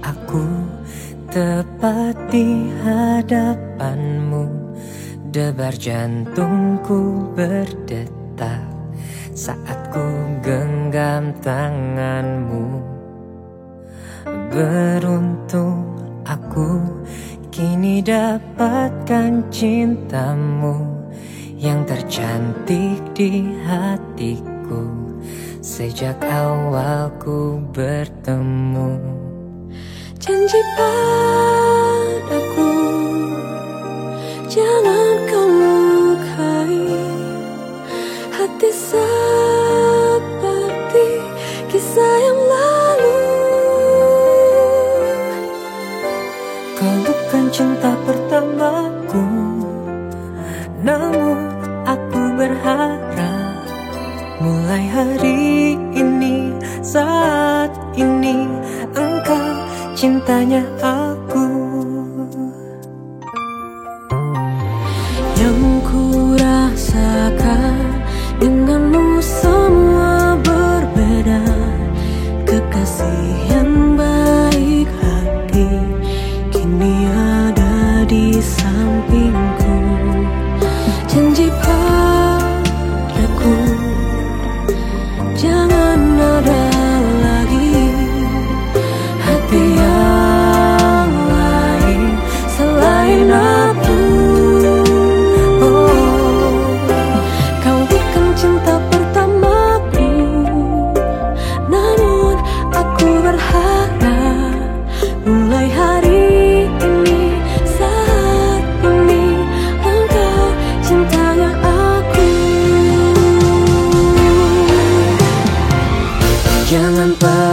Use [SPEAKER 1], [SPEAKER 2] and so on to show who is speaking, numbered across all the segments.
[SPEAKER 1] Aku tepat di hadapanmu. Debar jantungku berdetak Saat ku genggam tanganmu. Beruntung aku kini dapatkan cintamu Yang tercantik di hatiku Sejak awal ku bertemu
[SPEAKER 2] Janji padaku Jangan kau lukai Hati seperti kisah yang lalu.
[SPEAKER 1] Kau bukan cinta pertamaku Namun aku berharap Mulai hari ini, saat ini Engkau cintanya aku
[SPEAKER 2] Jangan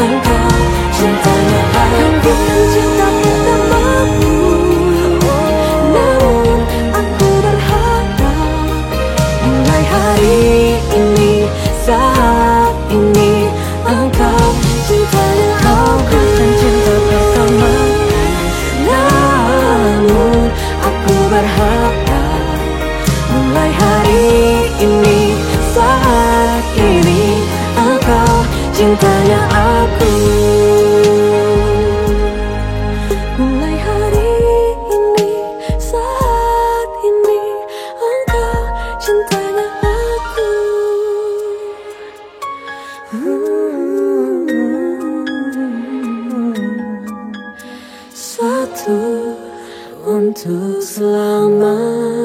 [SPEAKER 2] Engkau cintanya aku Bukan cinta pertamaku
[SPEAKER 1] satu untuk selamanya.